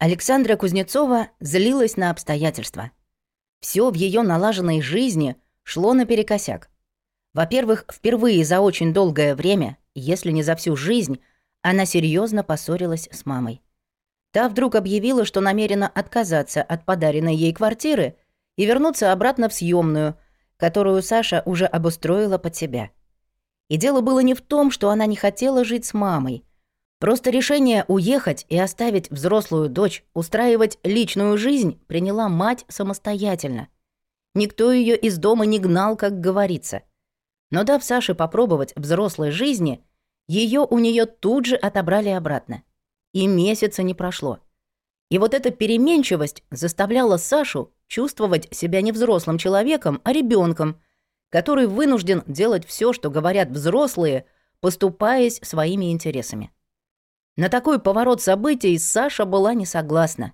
Александра Кузнецова злилась на обстоятельства. Все в ее налаженной жизни шло наперекосяк. Во-первых, впервые за очень долгое время, если не за всю жизнь, она серьезно поссорилась с мамой. Та вдруг объявила, что намерена отказаться от подаренной ей квартиры и вернуться обратно в съемную, которую Саша уже обустроила под себя. И дело было не в том, что она не хотела жить с мамой. Просто решение уехать и оставить взрослую дочь устраивать личную жизнь приняла мать самостоятельно. Никто ее из дома не гнал, как говорится. Но дав Саше попробовать взрослой жизни, ее у нее тут же отобрали обратно. И месяца не прошло. И вот эта переменчивость заставляла Сашу чувствовать себя не взрослым человеком, а ребенком, который вынужден делать все, что говорят взрослые, поступаясь своими интересами. На такой поворот событий Саша была не согласна.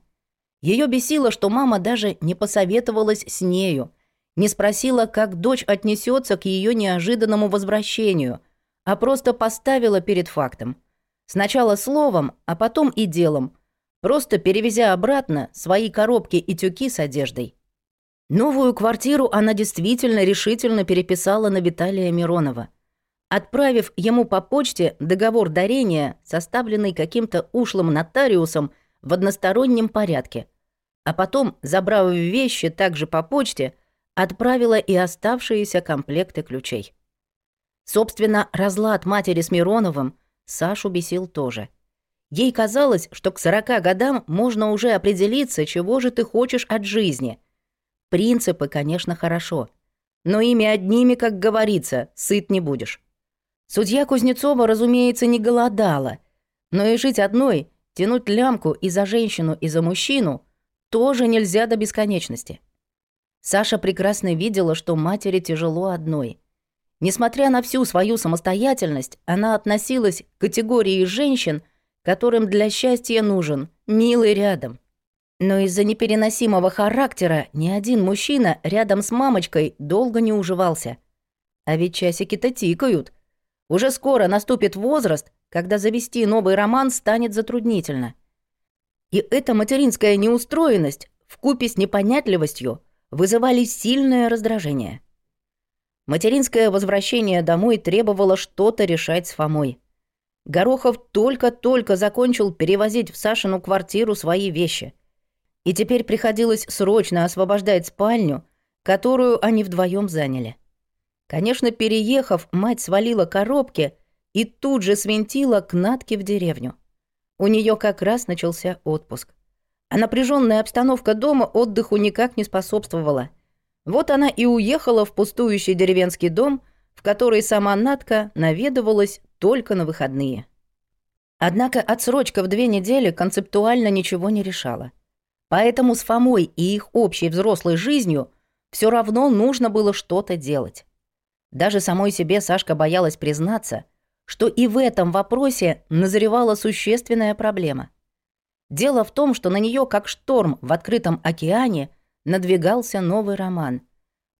Ее бесило, что мама даже не посоветовалась с нею, не спросила, как дочь отнесется к ее неожиданному возвращению, а просто поставила перед фактом. Сначала словом, а потом и делом, просто перевезя обратно свои коробки и тюки с одеждой. Новую квартиру она действительно решительно переписала на Виталия Миронова отправив ему по почте договор дарения, составленный каким-то ушлым нотариусом в одностороннем порядке, а потом, забрав вещи также по почте, отправила и оставшиеся комплекты ключей. Собственно, разлад матери с Мироновым Сашу бесил тоже. Ей казалось, что к 40 годам можно уже определиться, чего же ты хочешь от жизни. Принципы, конечно, хорошо, но ими одними, как говорится, сыт не будешь. Судья Кузнецова, разумеется, не голодала, но и жить одной, тянуть лямку и за женщину, и за мужчину тоже нельзя до бесконечности. Саша прекрасно видела, что матери тяжело одной. Несмотря на всю свою самостоятельность, она относилась к категории женщин, которым для счастья нужен милый рядом. Но из-за непереносимого характера ни один мужчина рядом с мамочкой долго не уживался. А ведь часики-то тикают — уже скоро наступит возраст, когда завести новый роман станет затруднительно. И эта материнская неустроенность вкупе с непонятливостью вызывали сильное раздражение. Материнское возвращение домой требовало что-то решать с Фомой. Горохов только-только закончил перевозить в Сашину квартиру свои вещи. И теперь приходилось срочно освобождать спальню, которую они вдвоем заняли. Конечно, переехав, мать свалила коробки и тут же свинтила к Натке в деревню. У нее как раз начался отпуск. А напряженная обстановка дома отдыху никак не способствовала. Вот она и уехала в пустующий деревенский дом, в который сама Натка наведывалась только на выходные. Однако отсрочка в две недели концептуально ничего не решала. Поэтому с Фомой и их общей взрослой жизнью все равно нужно было что-то делать. Даже самой себе Сашка боялась признаться, что и в этом вопросе назревала существенная проблема. Дело в том, что на нее, как шторм в открытом океане, надвигался новый роман.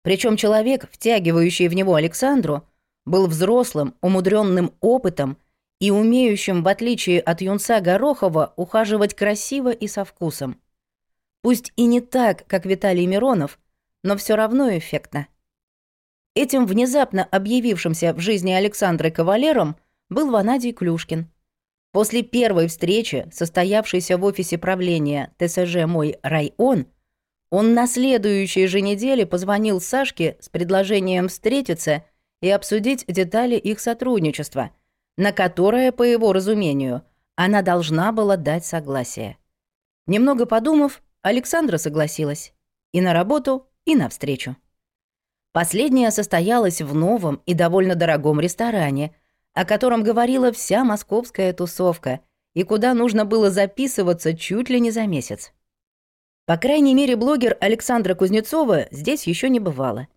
Причем человек, втягивающий в него Александру, был взрослым, умудренным опытом и умеющим, в отличие от юнца Горохова, ухаживать красиво и со вкусом. Пусть и не так, как Виталий Миронов, но все равно эффектно. Этим внезапно объявившимся в жизни Александры кавалером был Ванадий Клюшкин. После первой встречи, состоявшейся в офисе правления ТСЖ «Мой район», он на следующей же неделе позвонил Сашке с предложением встретиться и обсудить детали их сотрудничества, на которое, по его разумению, она должна была дать согласие. Немного подумав, Александра согласилась. И на работу, и на встречу. Последняя состоялась в новом и довольно дорогом ресторане, о котором говорила вся московская тусовка и куда нужно было записываться чуть ли не за месяц. По крайней мере, блогер Александра Кузнецова здесь еще не бывала.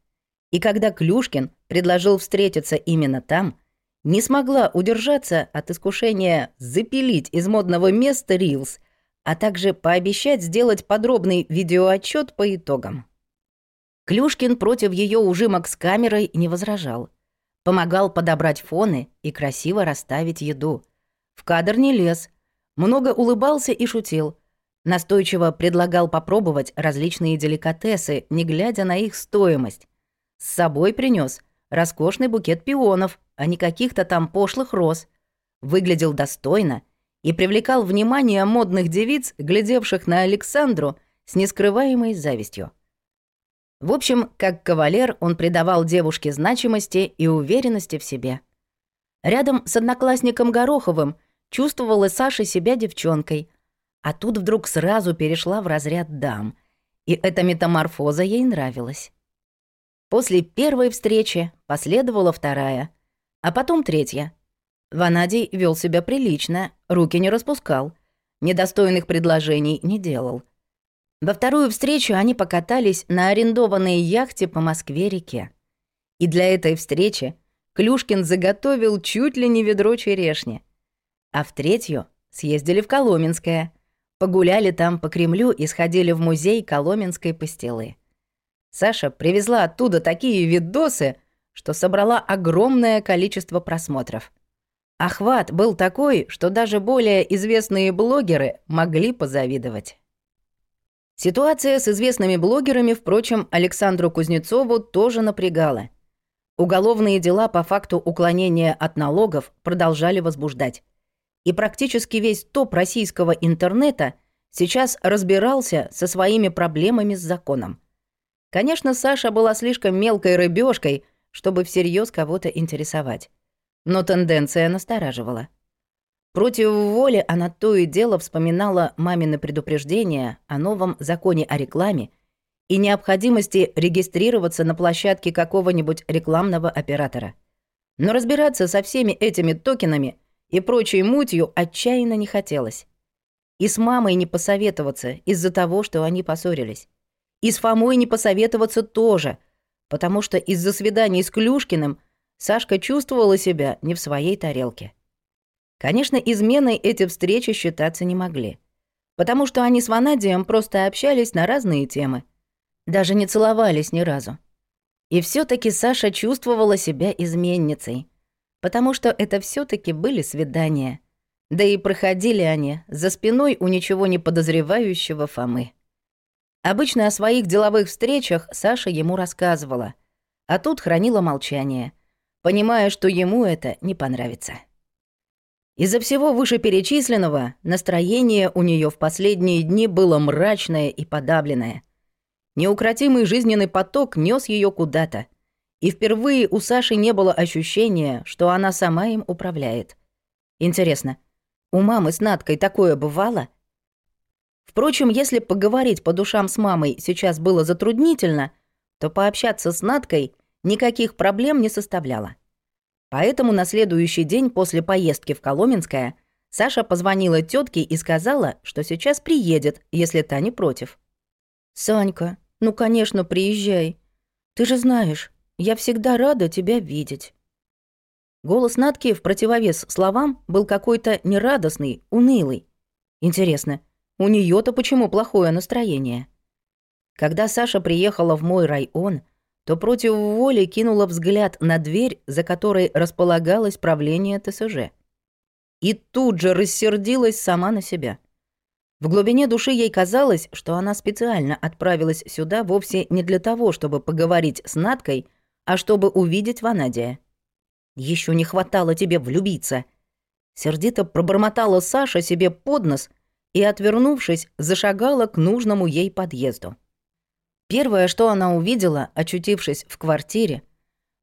И когда Клюшкин предложил встретиться именно там, не смогла удержаться от искушения запилить из модного места Reels, а также пообещать сделать подробный видеоотчет по итогам. Клюшкин против ее ужимок с камерой не возражал. Помогал подобрать фоны и красиво расставить еду. В кадр не лез. Много улыбался и шутил. Настойчиво предлагал попробовать различные деликатесы, не глядя на их стоимость. С собой принес роскошный букет пионов, а не каких-то там пошлых роз. Выглядел достойно и привлекал внимание модных девиц, глядевших на Александру с нескрываемой завистью. В общем, как кавалер он придавал девушке значимости и уверенности в себе. Рядом с одноклассником Гороховым чувствовала Саша себя девчонкой, а тут вдруг сразу перешла в разряд дам, и эта метаморфоза ей нравилась. После первой встречи последовала вторая, а потом третья. Ванадий вел себя прилично, руки не распускал, недостойных предложений не делал. Во вторую встречу они покатались на арендованной яхте по Москве-реке. И для этой встречи Клюшкин заготовил чуть ли не ведро черешни. А в третью съездили в Коломенское, погуляли там по Кремлю и сходили в музей Коломенской пастилы. Саша привезла оттуда такие видосы, что собрала огромное количество просмотров. Охват был такой, что даже более известные блогеры могли позавидовать. Ситуация с известными блогерами, впрочем, Александру Кузнецову тоже напрягала. Уголовные дела по факту уклонения от налогов продолжали возбуждать. И практически весь топ российского интернета сейчас разбирался со своими проблемами с законом. Конечно, Саша была слишком мелкой рыбешкой, чтобы всерьез кого-то интересовать. Но тенденция настораживала. Против воли она то и дело вспоминала мамины предупреждения о новом законе о рекламе и необходимости регистрироваться на площадке какого-нибудь рекламного оператора. Но разбираться со всеми этими токенами и прочей мутью отчаянно не хотелось. И с мамой не посоветоваться из-за того, что они поссорились. И с Фомой не посоветоваться тоже, потому что из-за свиданий с Клюшкиным Сашка чувствовала себя не в своей тарелке. Конечно, изменой эти встречи считаться не могли. Потому что они с Ванадием просто общались на разные темы. Даже не целовались ни разу. И все таки Саша чувствовала себя изменницей. Потому что это все таки были свидания. Да и проходили они за спиной у ничего не подозревающего Фомы. Обычно о своих деловых встречах Саша ему рассказывала, а тут хранила молчание, понимая, что ему это не понравится. Из-за всего вышеперечисленного настроение у нее в последние дни было мрачное и подавленное. Неукротимый жизненный поток нес ее куда-то, и впервые у Саши не было ощущения, что она сама им управляет. Интересно, у мамы с Надкой такое бывало? Впрочем, если поговорить по душам с мамой сейчас было затруднительно, то пообщаться с Надкой никаких проблем не составляло. Поэтому на следующий день после поездки в Коломенское Саша позвонила тетке и сказала, что сейчас приедет, если та не против. «Санька, ну, конечно, приезжай. Ты же знаешь, я всегда рада тебя видеть». Голос Натки в противовес словам был какой-то нерадостный, унылый. Интересно, у нее то почему плохое настроение? Когда Саша приехала в мой район, то против воли кинула взгляд на дверь, за которой располагалось правление ТСЖ. И тут же рассердилась сама на себя. В глубине души ей казалось, что она специально отправилась сюда вовсе не для того, чтобы поговорить с Надкой, а чтобы увидеть Ванадия. Еще не хватало тебе влюбиться!» Сердито пробормотала Саша себе под нос и, отвернувшись, зашагала к нужному ей подъезду. Первое, что она увидела, очутившись в квартире,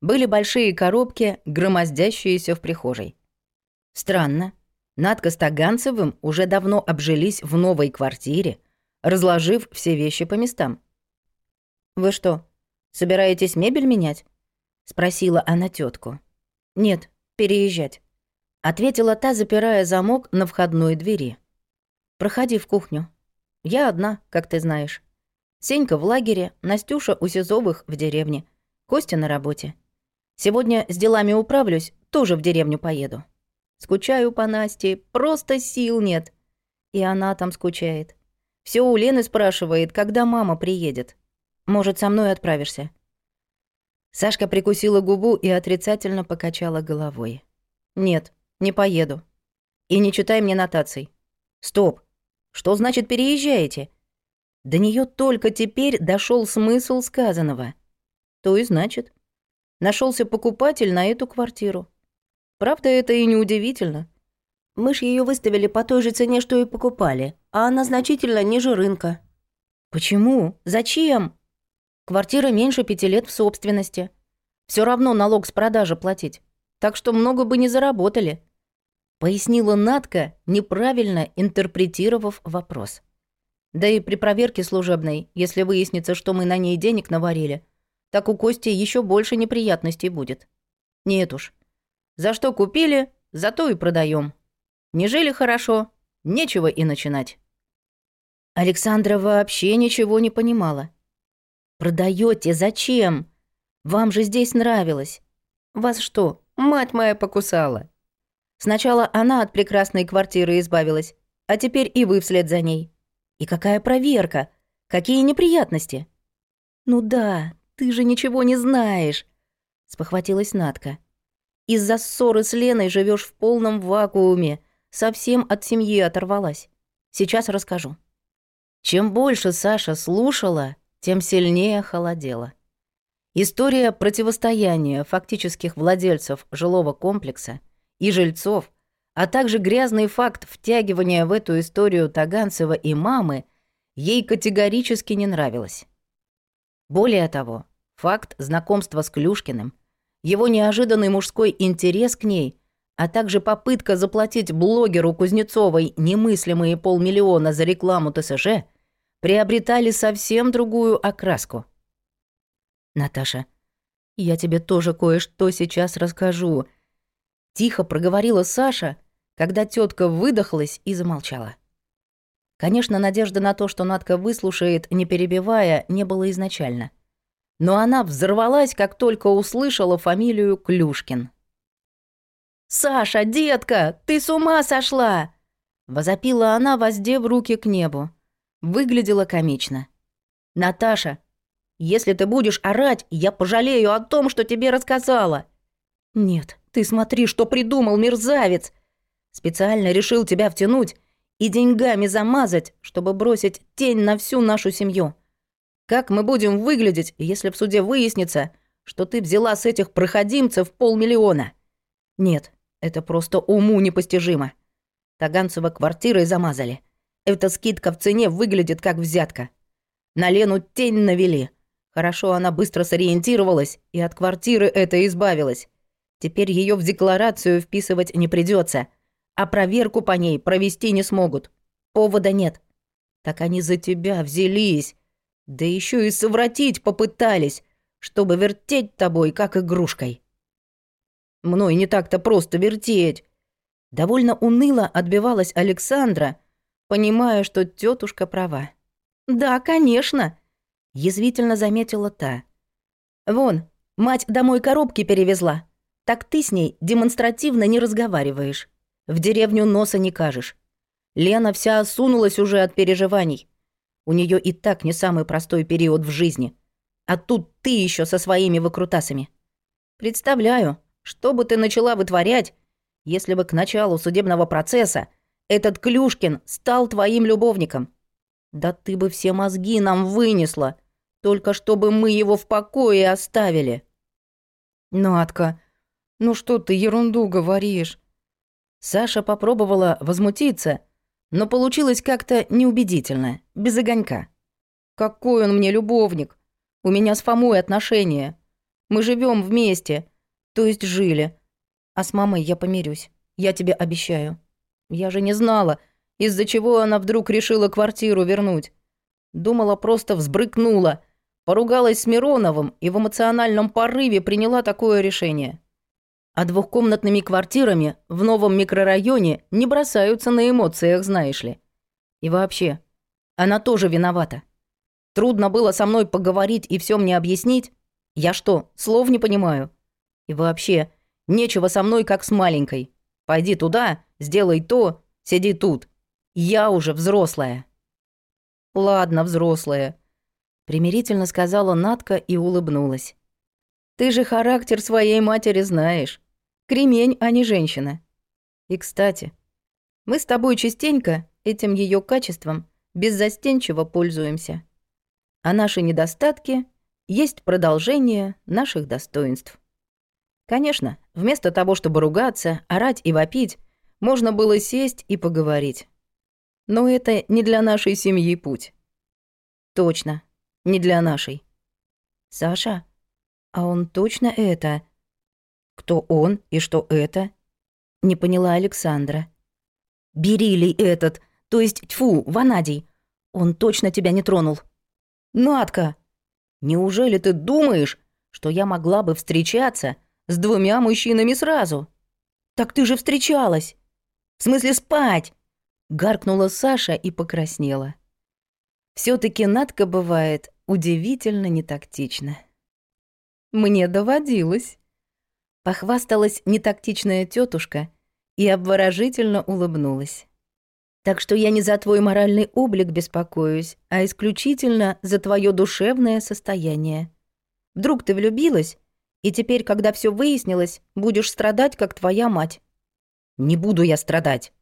были большие коробки, громоздящиеся в прихожей. Странно. Надка с уже давно обжились в новой квартире, разложив все вещи по местам. «Вы что, собираетесь мебель менять?» — спросила она тетку. «Нет, переезжать», — ответила та, запирая замок на входной двери. «Проходи в кухню. Я одна, как ты знаешь. Сенька в лагере, Настюша у Сизовых в деревне, Костя на работе. Сегодня с делами управлюсь, тоже в деревню поеду. Скучаю по Насте, просто сил нет. И она там скучает. Все у Лены спрашивает, когда мама приедет. Может, со мной отправишься?» Сашка прикусила губу и отрицательно покачала головой. «Нет, не поеду. И не читай мне нотаций. Стоп! Что значит переезжаете? До нее только теперь дошел смысл сказанного. То и значит, нашелся покупатель на эту квартиру. Правда, это и не удивительно. Мы ж ее выставили по той же цене, что и покупали, а она значительно ниже рынка. Почему? Зачем? Квартира меньше пяти лет в собственности. Все равно налог с продажи платить. Так что много бы не заработали. Пояснила Натка, неправильно интерпретировав вопрос. Да и при проверке служебной, если выяснится, что мы на ней денег наварили, так у Кости еще больше неприятностей будет. Нет уж. За что купили, зато и продаем. Не жили хорошо, нечего и начинать. Александра вообще ничего не понимала. Продаете зачем? Вам же здесь нравилось. Вас что, мать моя покусала? Сначала она от прекрасной квартиры избавилась, а теперь и вы вслед за ней. И какая проверка? Какие неприятности? Ну да, ты же ничего не знаешь, спохватилась Натка. Из-за ссоры с Леной живешь в полном вакууме, совсем от семьи оторвалась. Сейчас расскажу. Чем больше Саша слушала, тем сильнее холодела. История противостояния фактических владельцев жилого комплекса и жильцов а также грязный факт втягивания в эту историю Таганцева и мамы ей категорически не нравилось. Более того, факт знакомства с Клюшкиным, его неожиданный мужской интерес к ней, а также попытка заплатить блогеру Кузнецовой немыслимые полмиллиона за рекламу ТСЖ приобретали совсем другую окраску. «Наташа, я тебе тоже кое-что сейчас расскажу», — тихо проговорила Саша, когда тетка выдохлась и замолчала. Конечно, надежда на то, что Надка выслушает, не перебивая, не было изначально. Но она взорвалась, как только услышала фамилию Клюшкин. «Саша, детка, ты с ума сошла!» Возопила она, воздев руки к небу. Выглядела комично. «Наташа, если ты будешь орать, я пожалею о том, что тебе рассказала». «Нет, ты смотри, что придумал мерзавец!» Специально решил тебя втянуть и деньгами замазать, чтобы бросить тень на всю нашу семью. Как мы будем выглядеть, если в суде выяснится, что ты взяла с этих проходимцев полмиллиона? Нет, это просто уму непостижимо. Таганцева квартирой замазали. Эта скидка в цене выглядит как взятка. На Лену тень навели. Хорошо она быстро сориентировалась и от квартиры этой избавилась. Теперь ее в декларацию вписывать не придется а проверку по ней провести не смогут. Повода нет. Так они за тебя взялись. Да еще и совратить попытались, чтобы вертеть тобой, как игрушкой. Мной не так-то просто вертеть. Довольно уныло отбивалась Александра, понимая, что тетушка права. «Да, конечно», — язвительно заметила та. «Вон, мать домой коробки перевезла. Так ты с ней демонстративно не разговариваешь. В деревню носа не кажешь. Лена вся осунулась уже от переживаний. У нее и так не самый простой период в жизни. А тут ты еще со своими выкрутасами. Представляю, что бы ты начала вытворять, если бы к началу судебного процесса этот Клюшкин стал твоим любовником. Да ты бы все мозги нам вынесла, только чтобы мы его в покое оставили. Натка, ну что ты ерунду говоришь? Саша попробовала возмутиться, но получилось как-то неубедительно, без огонька. «Какой он мне любовник? У меня с Фомой отношения. Мы живем вместе, то есть жили. А с мамой я помирюсь, я тебе обещаю. Я же не знала, из-за чего она вдруг решила квартиру вернуть. Думала, просто взбрыкнула, поругалась с Мироновым и в эмоциональном порыве приняла такое решение. А двухкомнатными квартирами в новом микрорайоне не бросаются на эмоциях, знаешь ли. И вообще, она тоже виновата. Трудно было со мной поговорить и все мне объяснить. Я что, слов не понимаю? И вообще, нечего со мной как с маленькой. Пойди туда, сделай то, сиди тут. Я уже взрослая. Ладно, взрослая. Примирительно сказала Натка и улыбнулась. Ты же характер своей матери знаешь. Кремень, а не женщина. И, кстати, мы с тобой частенько этим ее качеством беззастенчиво пользуемся. А наши недостатки есть продолжение наших достоинств. Конечно, вместо того, чтобы ругаться, орать и вопить, можно было сесть и поговорить. Но это не для нашей семьи путь. Точно, не для нашей. Саша, а он точно это? Кто он и что это? Не поняла Александра. Берилий этот, то есть, тьфу, Ванадий. Он точно тебя не тронул. Надка, неужели ты думаешь, что я могла бы встречаться с двумя мужчинами сразу? Так ты же встречалась. В смысле спать? Гаркнула Саша и покраснела. все таки Надка бывает удивительно нетактична. Мне доводилось. Похвасталась нетактичная тетушка и обворожительно улыбнулась. Так что я не за твой моральный облик беспокоюсь, а исключительно за твое душевное состояние. Вдруг ты влюбилась, и теперь, когда все выяснилось, будешь страдать, как твоя мать. Не буду я страдать,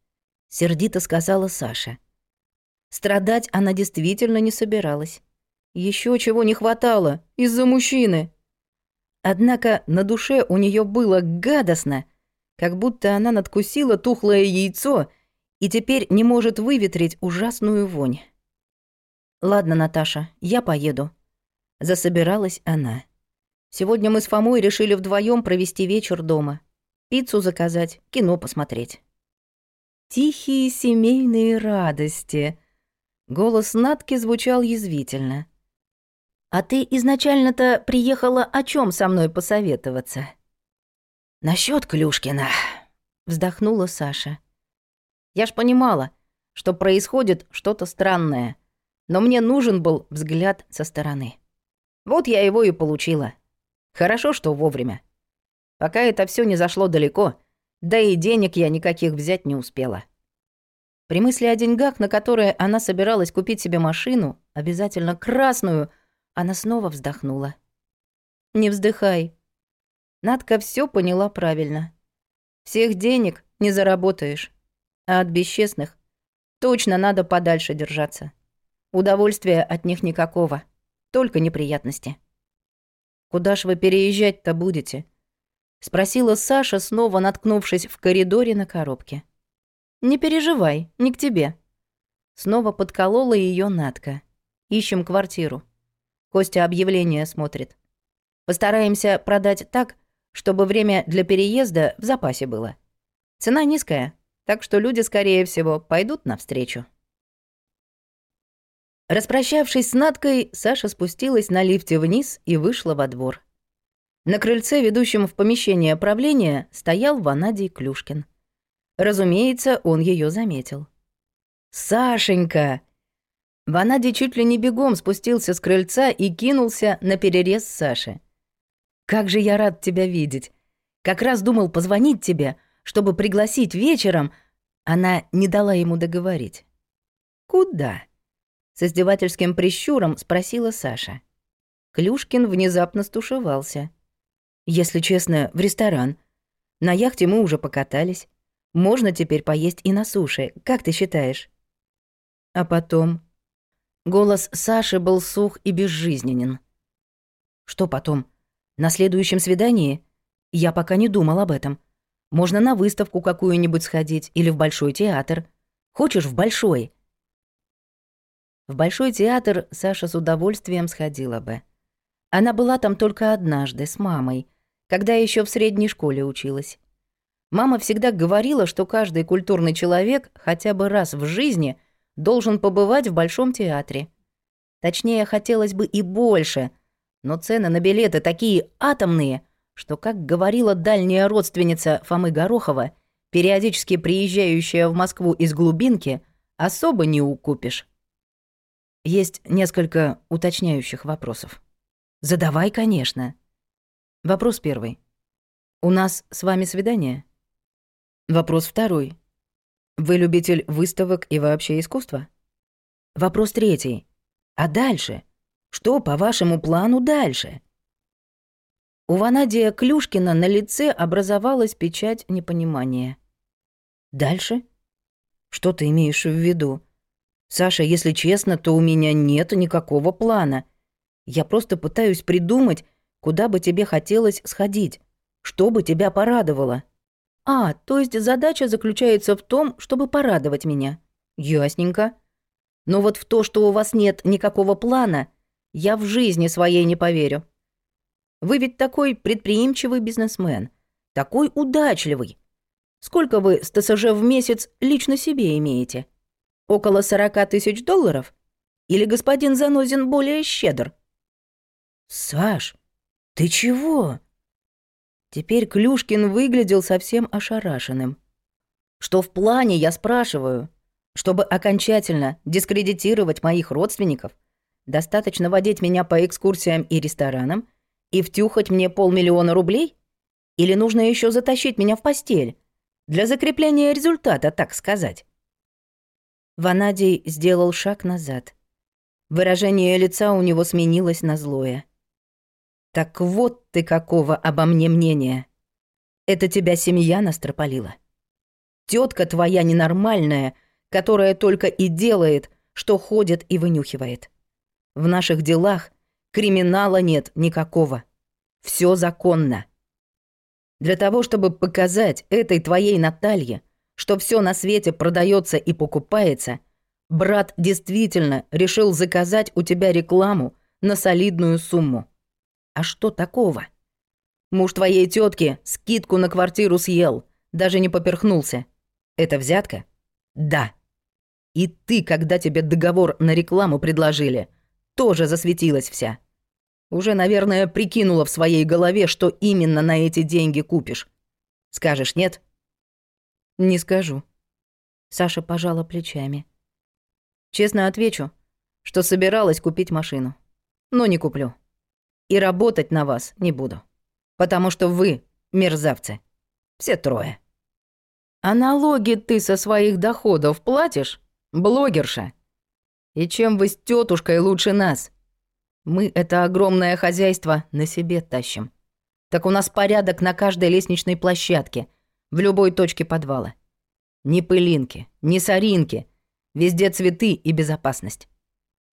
сердито сказала Саша. Страдать она действительно не собиралась. Еще чего не хватало из-за мужчины. Однако на душе у нее было гадостно, как будто она надкусила тухлое яйцо и теперь не может выветрить ужасную вонь. «Ладно, Наташа, я поеду». Засобиралась она. «Сегодня мы с Фомой решили вдвоем провести вечер дома. Пиццу заказать, кино посмотреть». «Тихие семейные радости», Голос Натки звучал язвительно. «А ты изначально-то приехала о чем со мной посоветоваться?» «Насчёт Клюшкина», — вздохнула Саша. «Я ж понимала, что происходит что-то странное, но мне нужен был взгляд со стороны. Вот я его и получила. Хорошо, что вовремя. Пока это все не зашло далеко, да и денег я никаких взять не успела». При мысли о деньгах, на которые она собиралась купить себе машину, обязательно красную, она снова вздохнула. «Не вздыхай». Надка все поняла правильно. Всех денег не заработаешь, а от бесчестных точно надо подальше держаться. Удовольствия от них никакого, только неприятности. «Куда ж вы переезжать-то будете?» — спросила Саша, снова наткнувшись в коридоре на коробке. «Не переживай, не к тебе». Снова подколола ее Натка. «Ищем квартиру». Костя объявление смотрит. Постараемся продать так, чтобы время для переезда в запасе было. Цена низкая, так что люди, скорее всего, пойдут навстречу. Распрощавшись с Надкой, Саша спустилась на лифте вниз и вышла во двор. На крыльце, ведущем в помещение правления, стоял Ванадий Клюшкин. Разумеется, он ее заметил. «Сашенька!» Ванадий чуть ли не бегом спустился с крыльца и кинулся на перерез Саши. «Как же я рад тебя видеть! Как раз думал позвонить тебе, чтобы пригласить вечером...» Она не дала ему договорить. «Куда?» С издевательским прищуром спросила Саша. Клюшкин внезапно стушевался. «Если честно, в ресторан. На яхте мы уже покатались. Можно теперь поесть и на суше, как ты считаешь? А потом... Голос Саши был сух и безжизненен. Что потом? На следующем свидании? Я пока не думал об этом. Можно на выставку какую-нибудь сходить или в Большой театр. Хочешь в Большой? В Большой театр Саша с удовольствием сходила бы. Она была там только однажды с мамой, когда еще в средней школе училась. Мама всегда говорила, что каждый культурный человек хотя бы раз в жизни должен побывать в Большом театре. Точнее, хотелось бы и больше, но цены на билеты такие атомные, что, как говорила дальняя родственница Фомы Горохова, периодически приезжающая в Москву из глубинки, особо не укупишь. Есть несколько уточняющих вопросов. Задавай, конечно. Вопрос первый. У нас с вами свидание? Вопрос второй. Вы любитель выставок и вообще искусства? Вопрос третий. А дальше? Что по вашему плану дальше? У Ванадия Клюшкина на лице образовалась печать непонимания. Дальше? Что ты имеешь в виду? Саша, если честно, то у меня нет никакого плана. Я просто пытаюсь придумать, куда бы тебе хотелось сходить, что бы тебя порадовало. А, то есть задача заключается в том, чтобы порадовать меня. Ясненько. Но вот в то, что у вас нет никакого плана, я в жизни своей не поверю. Вы ведь такой предприимчивый бизнесмен, такой удачливый. Сколько вы с ТСЖ в месяц лично себе имеете? Около 40 тысяч долларов? Или господин Занозин более щедр? Саш, ты чего? Теперь Клюшкин выглядел совсем ошарашенным. Что в плане, я спрашиваю? Чтобы окончательно дискредитировать моих родственников, достаточно водить меня по экскурсиям и ресторанам и втюхать мне полмиллиона рублей? Или нужно еще затащить меня в постель? Для закрепления результата, так сказать. Ванадий сделал шаг назад. Выражение лица у него сменилось на злое. Так вот ты какого обо мне мнения. Это тебя семья настропалила. Тетка твоя ненормальная, которая только и делает, что ходит и вынюхивает. В наших делах криминала нет никакого. Все законно. Для того, чтобы показать этой твоей Наталье, что все на свете продается и покупается, брат действительно решил заказать у тебя рекламу на солидную сумму. А что такого? Муж твоей тетки скидку на квартиру съел, даже не поперхнулся. Это взятка? Да. И ты, когда тебе договор на рекламу предложили, тоже засветилась вся. Уже, наверное, прикинула в своей голове, что именно на эти деньги купишь. Скажешь нет? Не скажу. Саша пожала плечами. Честно отвечу, что собиралась купить машину. Но не куплю и работать на вас не буду. Потому что вы мерзавцы. Все трое. А налоги ты со своих доходов платишь, блогерша? И чем вы с тетушкой лучше нас? Мы это огромное хозяйство на себе тащим. Так у нас порядок на каждой лестничной площадке, в любой точке подвала. Ни пылинки, ни соринки. Везде цветы и безопасность.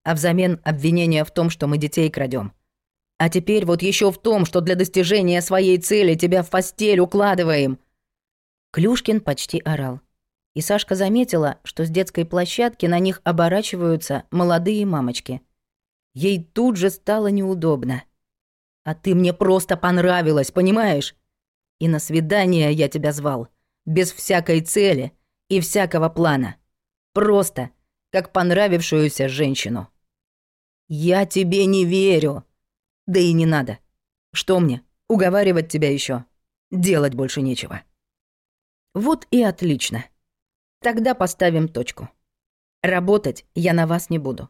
А взамен обвинения в том, что мы детей крадем. А теперь вот еще в том, что для достижения своей цели тебя в постель укладываем». Клюшкин почти орал. И Сашка заметила, что с детской площадки на них оборачиваются молодые мамочки. Ей тут же стало неудобно. «А ты мне просто понравилась, понимаешь? И на свидание я тебя звал. Без всякой цели и всякого плана. Просто, как понравившуюся женщину». «Я тебе не верю», да и не надо. Что мне, уговаривать тебя еще? Делать больше нечего. Вот и отлично. Тогда поставим точку. Работать я на вас не буду.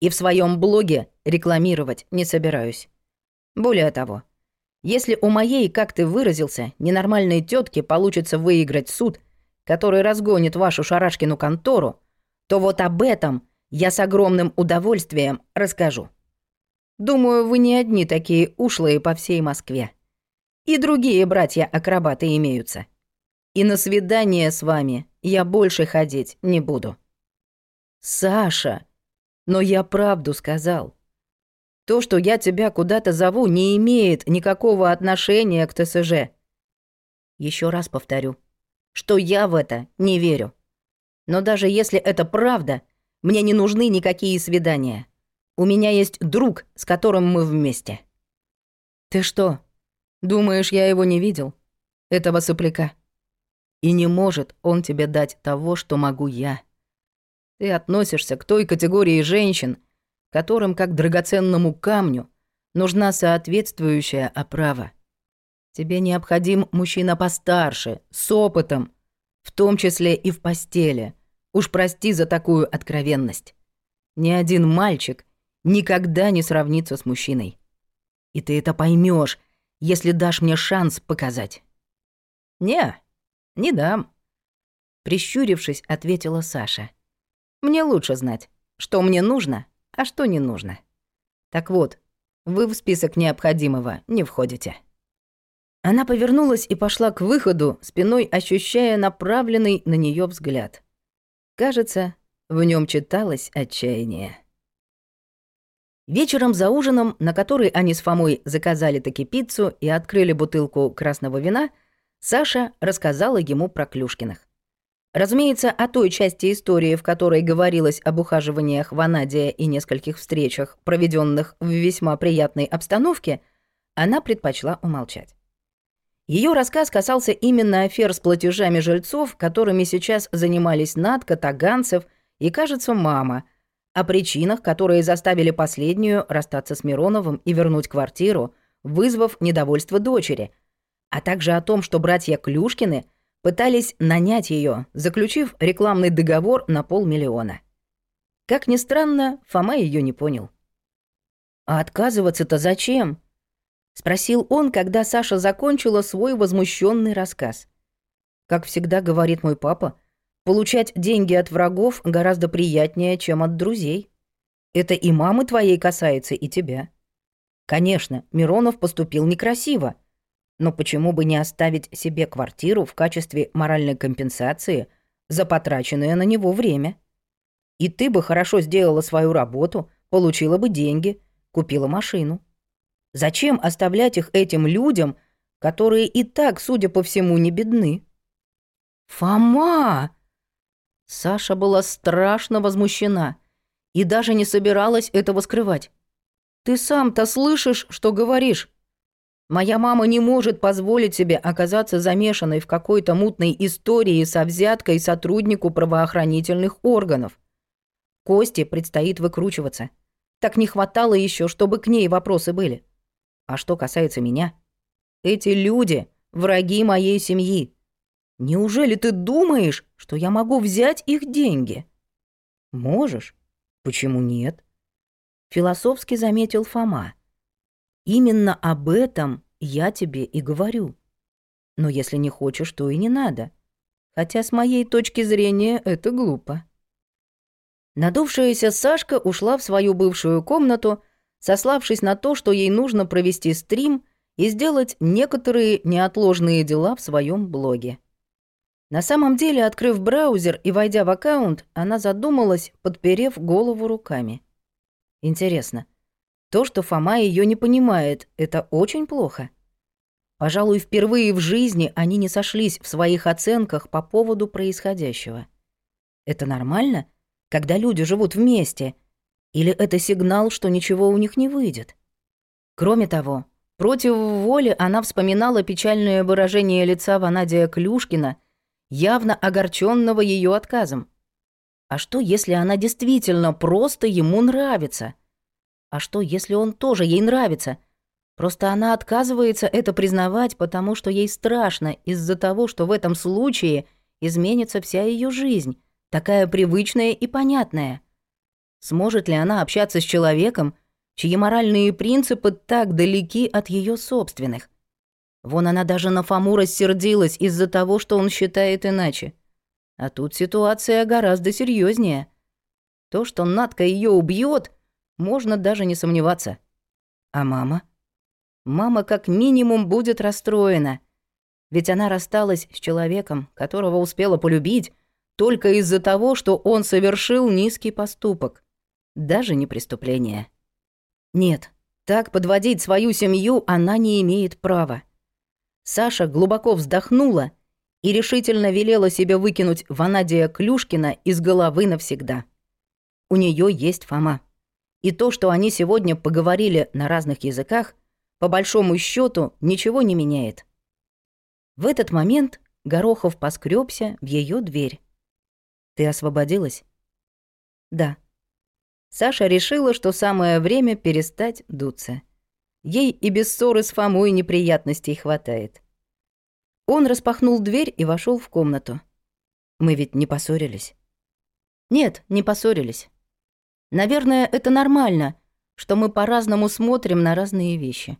И в своем блоге рекламировать не собираюсь. Более того, если у моей, как ты выразился, ненормальной тетки получится выиграть суд, который разгонит вашу Шарашкину контору, то вот об этом я с огромным удовольствием расскажу. Думаю, вы не одни такие ушлые по всей Москве. И другие братья-акробаты имеются. И на свидание с вами я больше ходить не буду. Саша, но я правду сказал. То, что я тебя куда-то зову, не имеет никакого отношения к ТСЖ. Еще раз повторю, что я в это не верю. Но даже если это правда, мне не нужны никакие свидания. У меня есть друг, с которым мы вместе». «Ты что, думаешь, я его не видел? Этого сопляка? И не может он тебе дать того, что могу я. Ты относишься к той категории женщин, которым, как драгоценному камню, нужна соответствующая оправа. Тебе необходим мужчина постарше, с опытом, в том числе и в постели. Уж прости за такую откровенность. Ни один мальчик никогда не сравнится с мужчиной. И ты это поймешь, если дашь мне шанс показать. Не, не дам. Прищурившись, ответила Саша. Мне лучше знать, что мне нужно, а что не нужно. Так вот, вы в список необходимого не входите. Она повернулась и пошла к выходу, спиной ощущая направленный на нее взгляд. Кажется, в нем читалось отчаяние. Вечером за ужином, на который они с Фомой заказали таки пиццу и открыли бутылку красного вина, Саша рассказала ему про Клюшкиных. Разумеется, о той части истории, в которой говорилось об ухаживаниях Ванадия и нескольких встречах, проведенных в весьма приятной обстановке, она предпочла умолчать. Ее рассказ касался именно афер с платежами жильцов, которыми сейчас занимались Надка, Таганцев и, кажется, мама — о причинах, которые заставили последнюю расстаться с Мироновым и вернуть квартиру, вызвав недовольство дочери, а также о том, что братья Клюшкины пытались нанять ее, заключив рекламный договор на полмиллиона. Как ни странно, Фома ее не понял. «А отказываться-то зачем?» — спросил он, когда Саша закончила свой возмущенный рассказ. «Как всегда говорит мой папа, — Получать деньги от врагов гораздо приятнее, чем от друзей. Это и мамы твоей касается, и тебя. Конечно, Миронов поступил некрасиво, но почему бы не оставить себе квартиру в качестве моральной компенсации за потраченное на него время? И ты бы хорошо сделала свою работу, получила бы деньги, купила машину. Зачем оставлять их этим людям, которые и так, судя по всему, не бедны? «Фома!» Саша была страшно возмущена и даже не собиралась этого скрывать. «Ты сам-то слышишь, что говоришь? Моя мама не может позволить себе оказаться замешанной в какой-то мутной истории со взяткой сотруднику правоохранительных органов. Косте предстоит выкручиваться. Так не хватало еще, чтобы к ней вопросы были. А что касается меня, эти люди — враги моей семьи. Неужели ты думаешь, что я могу взять их деньги? Можешь. Почему нет? Философски заметил Фома. Именно об этом я тебе и говорю. Но если не хочешь, то и не надо. Хотя с моей точки зрения это глупо. Надувшаяся Сашка ушла в свою бывшую комнату, сославшись на то, что ей нужно провести стрим и сделать некоторые неотложные дела в своем блоге. На самом деле, открыв браузер и войдя в аккаунт, она задумалась, подперев голову руками. Интересно, то, что Фома ее не понимает, это очень плохо. Пожалуй, впервые в жизни они не сошлись в своих оценках по поводу происходящего. Это нормально, когда люди живут вместе? Или это сигнал, что ничего у них не выйдет? Кроме того, против воли она вспоминала печальное выражение лица Ванадия Клюшкина — явно огорченного ее отказом. А что, если она действительно просто ему нравится? А что, если он тоже ей нравится? Просто она отказывается это признавать, потому что ей страшно из-за того, что в этом случае изменится вся ее жизнь, такая привычная и понятная. Сможет ли она общаться с человеком, чьи моральные принципы так далеки от ее собственных? Вон она даже на Фому рассердилась из-за того, что он считает иначе. А тут ситуация гораздо серьезнее. То, что Надка ее убьет, можно даже не сомневаться. А мама? Мама как минимум будет расстроена. Ведь она рассталась с человеком, которого успела полюбить, только из-за того, что он совершил низкий поступок. Даже не преступление. Нет, так подводить свою семью она не имеет права. Саша глубоко вздохнула и решительно велела себе выкинуть Ванадия Клюшкина из головы навсегда. У нее есть Фома. И то, что они сегодня поговорили на разных языках, по большому счету ничего не меняет. В этот момент Горохов поскребся в ее дверь. «Ты освободилась?» «Да». Саша решила, что самое время перестать дуться. Ей и без ссоры с Фомой неприятностей хватает. Он распахнул дверь и вошел в комнату. Мы ведь не поссорились. Нет, не поссорились. Наверное, это нормально, что мы по-разному смотрим на разные вещи.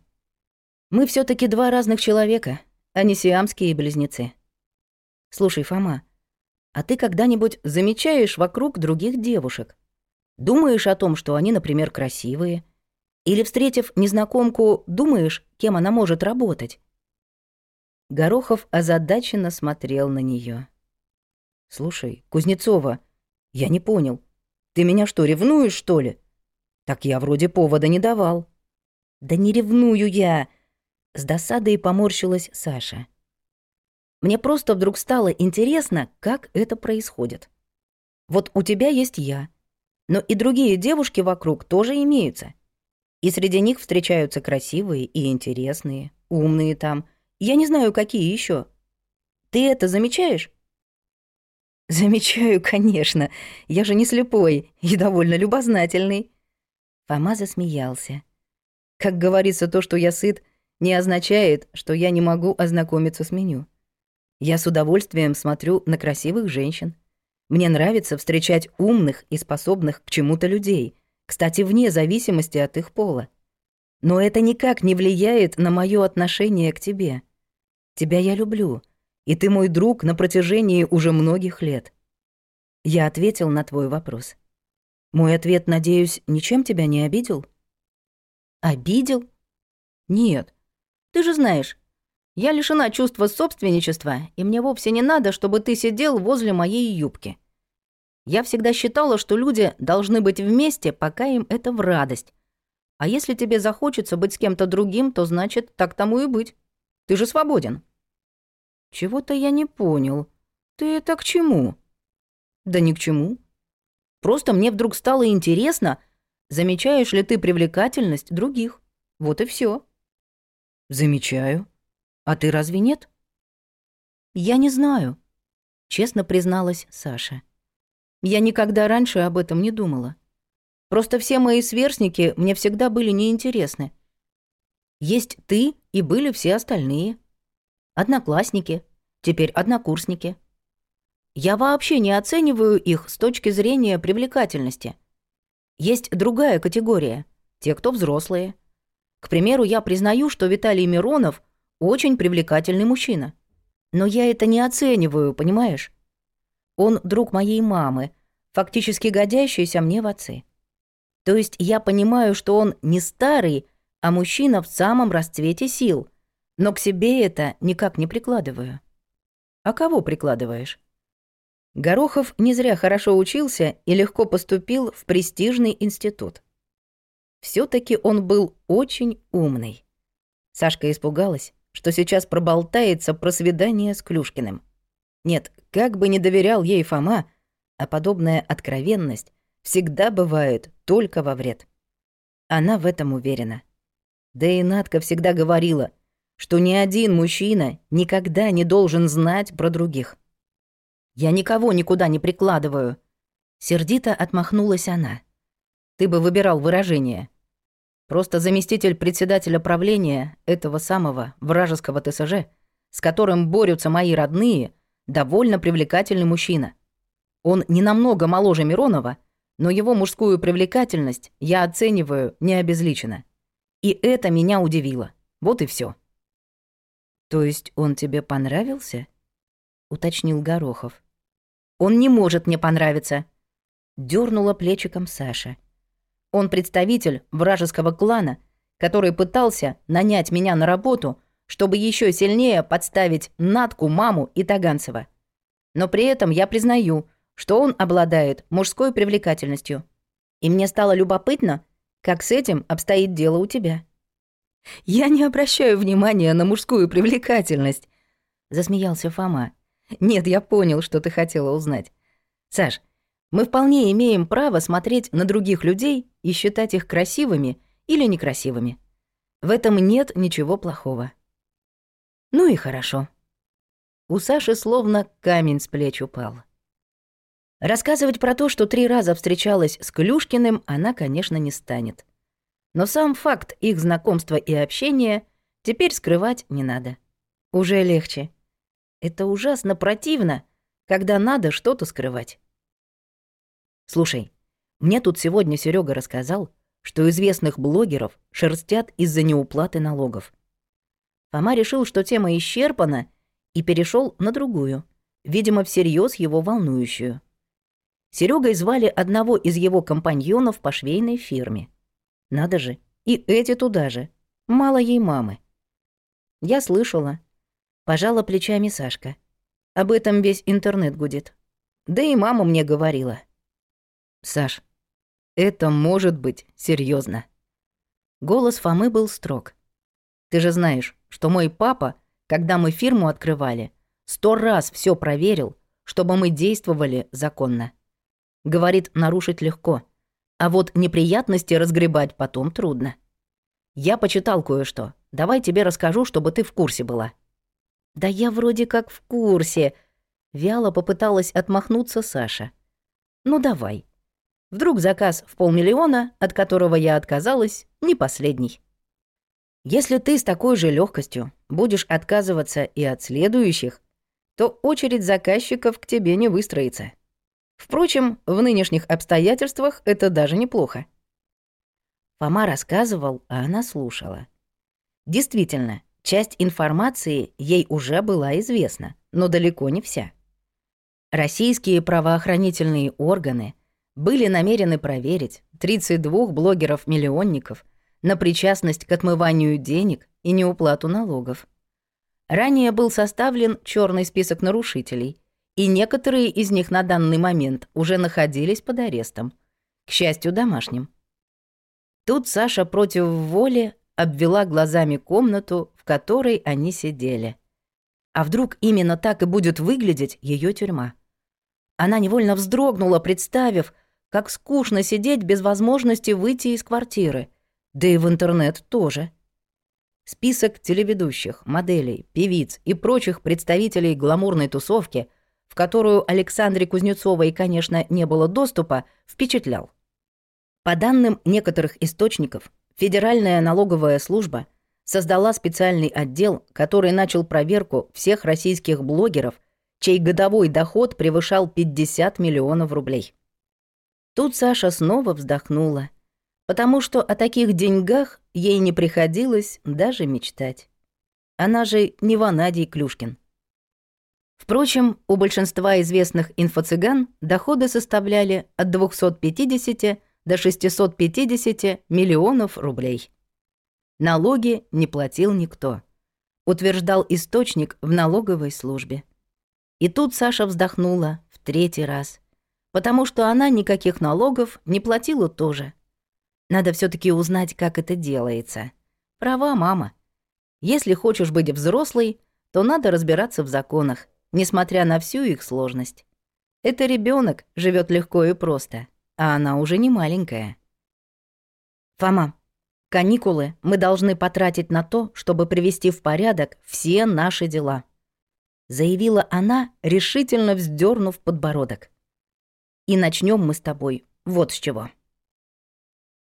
Мы все таки два разных человека, а не сиамские близнецы. Слушай, Фома, а ты когда-нибудь замечаешь вокруг других девушек? Думаешь о том, что они, например, красивые, или, встретив незнакомку, думаешь, кем она может работать? Горохов озадаченно смотрел на нее. «Слушай, Кузнецова, Я не понял. Ты меня что, ревнуешь, что ли? Так я вроде повода не давал. Да не ревную я. С досадой поморщилась Саша. Мне просто вдруг стало интересно, как это происходит. Вот у тебя есть я, но и другие девушки вокруг тоже имеются. И среди них встречаются красивые и интересные, умные там. Я не знаю, какие еще. Ты это замечаешь? Замечаю, конечно. Я же не слепой и довольно любознательный. Фома засмеялся. Как говорится, то, что я сыт, не означает, что я не могу ознакомиться с меню. Я с удовольствием смотрю на красивых женщин. Мне нравится встречать умных и способных к чему-то людей, кстати, вне зависимости от их пола. Но это никак не влияет на моё отношение к тебе. Тебя я люблю, и ты мой друг на протяжении уже многих лет. Я ответил на твой вопрос. Мой ответ, надеюсь, ничем тебя не обидел? Обидел? Нет. Ты же знаешь, я лишена чувства собственничества, и мне вовсе не надо, чтобы ты сидел возле моей юбки. Я всегда считала, что люди должны быть вместе, пока им это в радость. А если тебе захочется быть с кем-то другим, то значит, так тому и быть. Ты же свободен. Чего-то я не понял. Ты это к чему? Да ни к чему. Просто мне вдруг стало интересно, замечаешь ли ты привлекательность других. Вот и все. Замечаю. А ты разве нет? Я не знаю, честно призналась Саша. Я никогда раньше об этом не думала. Просто все мои сверстники мне всегда были неинтересны. Есть ты и были все остальные. Одноклассники, теперь однокурсники. Я вообще не оцениваю их с точки зрения привлекательности. Есть другая категория — те, кто взрослые. К примеру, я признаю, что Виталий Миронов очень привлекательный мужчина. Но я это не оцениваю, понимаешь? Он друг моей мамы, фактически годящийся мне в отцы. То есть я понимаю, что он не старый, а мужчина в самом расцвете сил, но к себе это никак не прикладываю. А кого прикладываешь? Горохов не зря хорошо учился и легко поступил в престижный институт. все таки он был очень умный. Сашка испугалась, что сейчас проболтается про свидание с Клюшкиным. Нет, как бы не доверял ей Фома, а подобная откровенность всегда бывает только во вред. Она в этом уверена. Да и Надка всегда говорила, что ни один мужчина никогда не должен знать про других. «Я никого никуда не прикладываю», — сердито отмахнулась она. «Ты бы выбирал выражение. Просто заместитель председателя правления этого самого вражеского ТСЖ, с которым борются мои родные, довольно привлекательный мужчина. Он не намного моложе Миронова, но его мужскую привлекательность я оцениваю необезличенно. И это меня удивило. Вот и все. «То есть он тебе понравился?» — уточнил Горохов. «Он не может мне понравиться», — дернула плечиком Саша. Он представитель вражеского клана, который пытался нанять меня на работу, чтобы еще сильнее подставить Натку, маму и Таганцева. Но при этом я признаю, что он обладает мужской привлекательностью. И мне стало любопытно, как с этим обстоит дело у тебя. «Я не обращаю внимания на мужскую привлекательность», — засмеялся Фома. «Нет, я понял, что ты хотела узнать. Саш, мы вполне имеем право смотреть на других людей и считать их красивыми или некрасивыми. В этом нет ничего плохого. Ну и хорошо. У Саши словно камень с плеч упал. Рассказывать про то, что три раза встречалась с Клюшкиным, она, конечно, не станет. Но сам факт их знакомства и общения теперь скрывать не надо. Уже легче. Это ужасно противно, когда надо что-то скрывать. Слушай, мне тут сегодня Серега рассказал, что известных блогеров шерстят из-за неуплаты налогов. Фома решил, что тема исчерпана, и перешел на другую, видимо, всерьез его волнующую. Серегой звали одного из его компаньонов по швейной фирме. Надо же, и эти туда же. Мало ей мамы. Я слышала. Пожала плечами Сашка. Об этом весь интернет гудит. Да и мама мне говорила. Саш, это может быть серьезно. Голос Фомы был строг. Ты же знаешь, что мой папа, когда мы фирму открывали, сто раз все проверил, чтобы мы действовали законно. Говорит, нарушить легко, а вот неприятности разгребать потом трудно. Я почитал кое-что. Давай тебе расскажу, чтобы ты в курсе была. Да я вроде как в курсе. Вяло попыталась отмахнуться Саша. Ну давай. Вдруг заказ в полмиллиона, от которого я отказалась, не последний. Если ты с такой же легкостью будешь отказываться и от следующих, то очередь заказчиков к тебе не выстроится. Впрочем, в нынешних обстоятельствах это даже неплохо. Фома рассказывал, а она слушала. Действительно, часть информации ей уже была известна, но далеко не вся. Российские правоохранительные органы были намерены проверить 32 блогеров-миллионников на причастность к отмыванию денег и неуплату налогов. Ранее был составлен черный список нарушителей, и некоторые из них на данный момент уже находились под арестом, к счастью, домашним. Тут Саша против воли обвела глазами комнату, в которой они сидели. А вдруг именно так и будет выглядеть ее тюрьма? Она невольно вздрогнула, представив, как скучно сидеть без возможности выйти из квартиры. Да и в интернет тоже. Список телеведущих, моделей, певиц и прочих представителей гламурной тусовки, в которую Александре Кузнецовой, конечно, не было доступа, впечатлял. По данным некоторых источников, Федеральная налоговая служба создала специальный отдел, который начал проверку всех российских блогеров, чей годовой доход превышал 50 миллионов рублей. Тут Саша снова вздохнула, потому что о таких деньгах ей не приходилось даже мечтать. Она же не Ванадий Клюшкин. Впрочем, у большинства известных инфо-цыган доходы составляли от 250 до 650 миллионов рублей. Налоги не платил никто, утверждал источник в налоговой службе. И тут Саша вздохнула в третий раз, потому что она никаких налогов не платила тоже. Надо все таки узнать, как это делается. Права мама. Если хочешь быть взрослой, то надо разбираться в законах, несмотря на всю их сложность. Это ребенок живет легко и просто а она уже не маленькая. Фома, каникулы мы должны потратить на то, чтобы привести в порядок все наши дела. Заявила она, решительно вздернув подбородок. И начнем мы с тобой вот с чего.